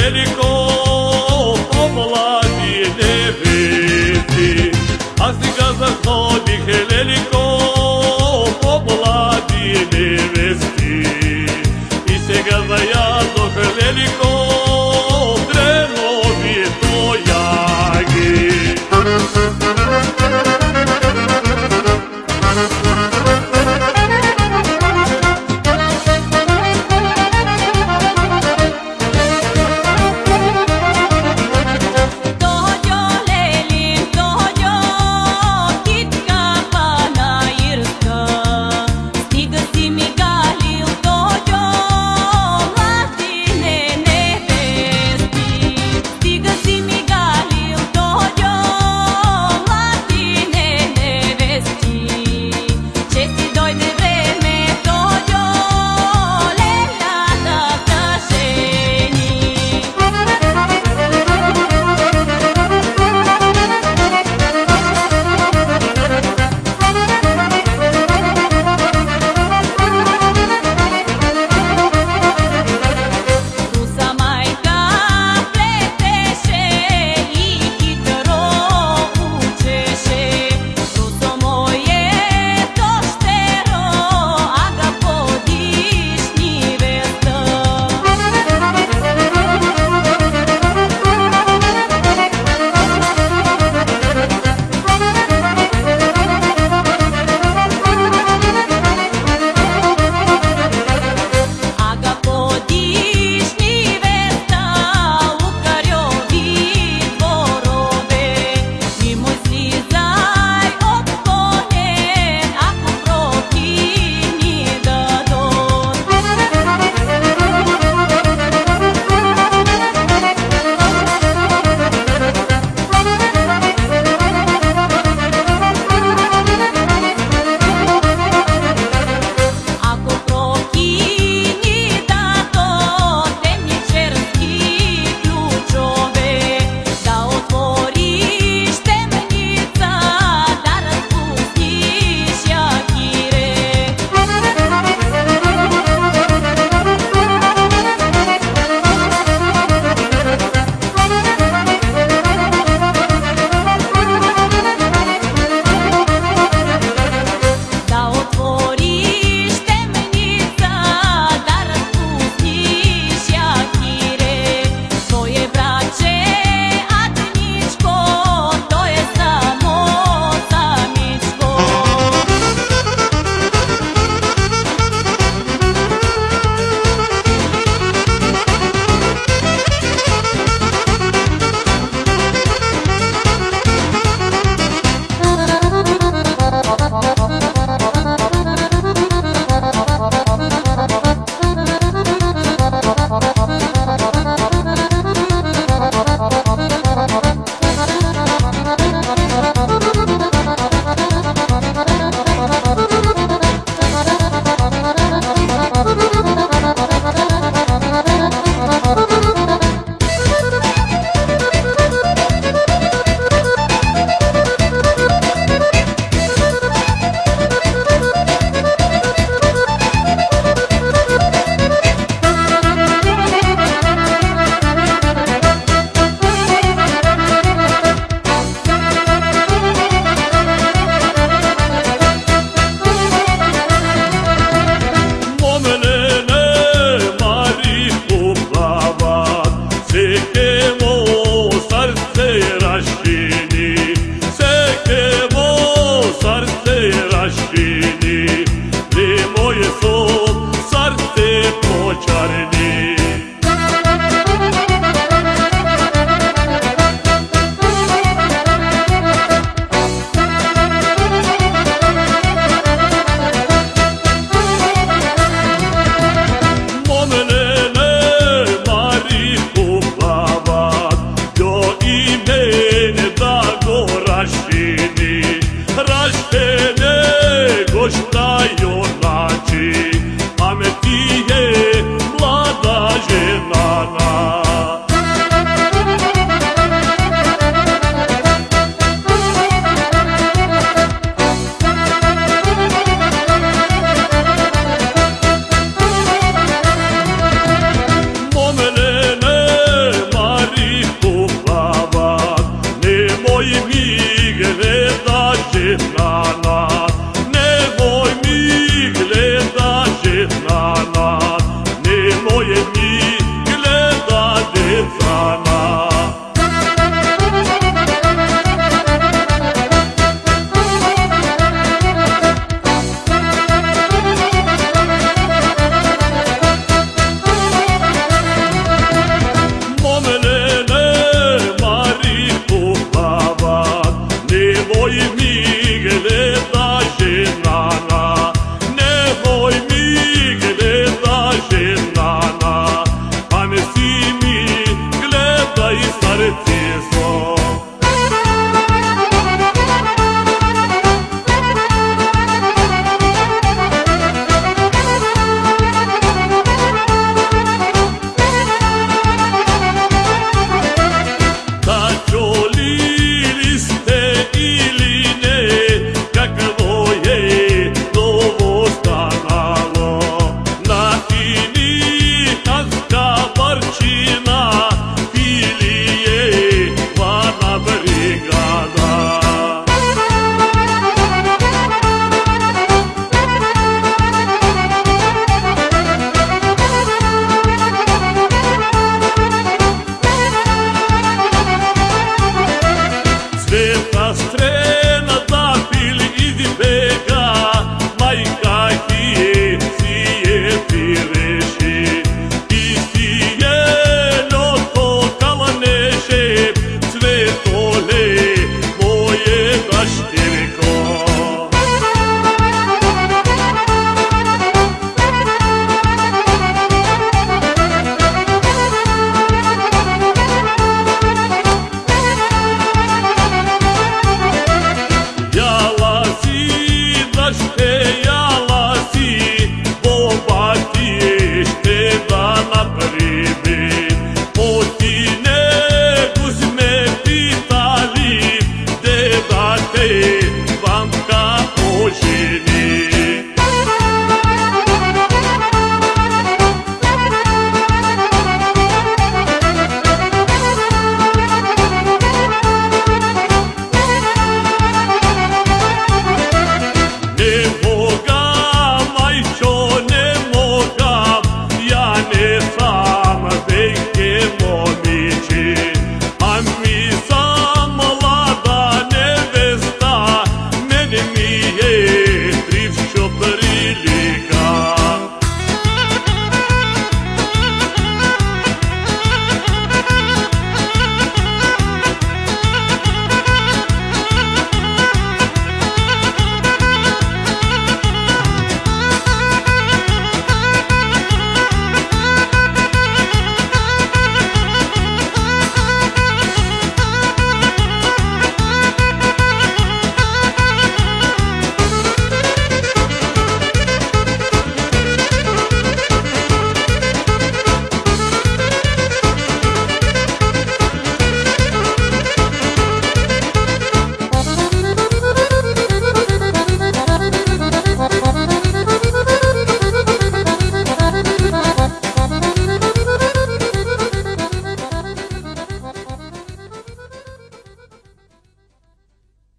Ele com baštini Li moje so srce počarni